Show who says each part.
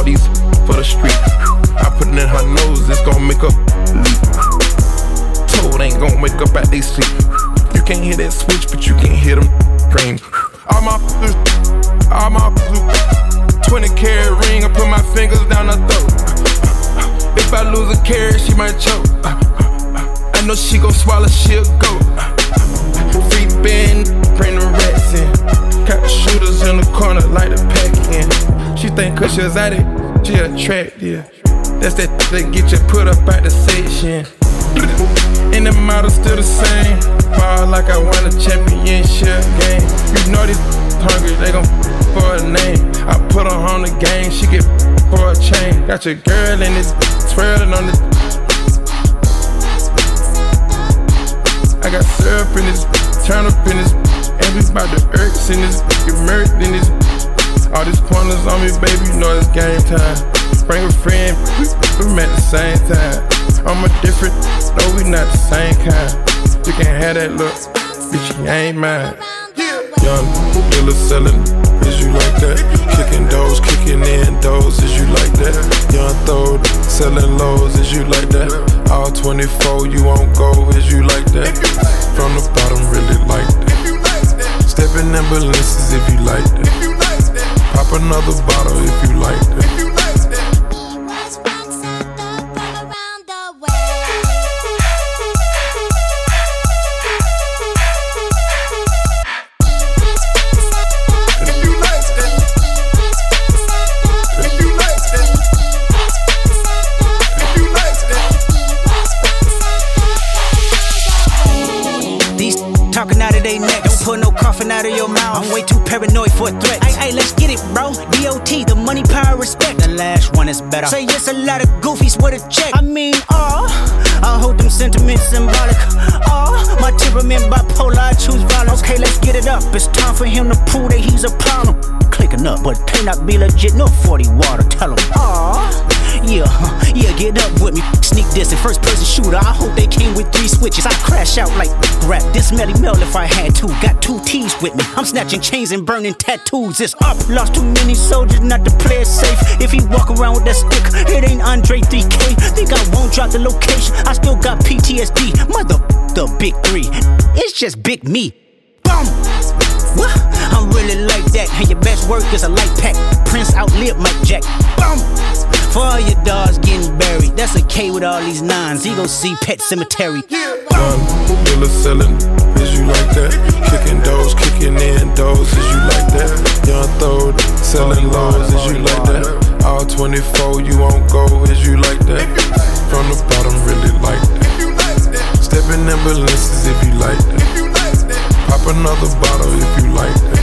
Speaker 1: shorties for the street.
Speaker 2: I put it
Speaker 1: in her nose, it's gon'
Speaker 2: make her leap. Toad ain't gon' wake up at they sleep. You can't hear that switch, but you can hear them scream. All my all my 20 carat ring, I put my fingers down her throat. If I lose a carat, she might choke. I know she gon' swallow, she'll go. She cause she's at it, she attractive. That's that that get you put up at the section. And the model still the same. Ball like I won a championship game. You know these hungry, they gon' for a name. I put her on the game, she get for a chain. Got your girl in this twirling on the. I got syrup in this, turn up in this, we bout irks in this, get murked in this. All these pointers on me, baby, you know it's game time. Bring a friend, we, we at the same time. I'm a different, no, we not the same kind. You can't have that look, bitch, you ain't mine. Young dealer selling, is you like that? Kicking doors, kicking in doors, is you like that? Young throw, selling lows, is you like that? All 24, you won't go, is you like that? From the bottom, really like that. Stepping in Balenci's if you like that. Pop another bottle if you like that.
Speaker 3: Out of your mouth. I'm way too paranoid for a threat. Hey, let's get it, bro. DOT, the money, power, respect. The last one is better. Say yes, a lot of goofies with a check. I mean, oh, I hold them sentiments symbolic. Oh, my temperament bipolar, I choose violence. Okay, let's get it up. It's time for him to prove that he's a problem. Clicking up, but pay not be legit. No 40 water, tell him. Oh. Uh, Yeah, huh, yeah, get up with me. Sneak this and first person shooter. I hope they came with three switches. I crash out like rap this Melle Mel if I had to. Got two T's with me. I'm snatching chains and burning tattoos. It's up. Lost too many soldiers not to play it safe. If he walk around with that stick, it ain't Andre 3K. Think I won't drop the location. I still got PTSD. Mother, the big three. It's just big me. Boom. What? I'm really like that. And your best work is a light pack. Prince outlived Mike Jack. For all your dogs getting buried, that's a K with all these nines. He gon' see Pet Cemetery.
Speaker 2: Young dealer selling, is you like that? Kicking doors, kicking in doors, is you like that? Young throw, selling lows, is you like that? All 24, you won't go, is you like that? From the bottom, really like that. Stepping in Balenci's if you like that. Pop another bottle if you like that.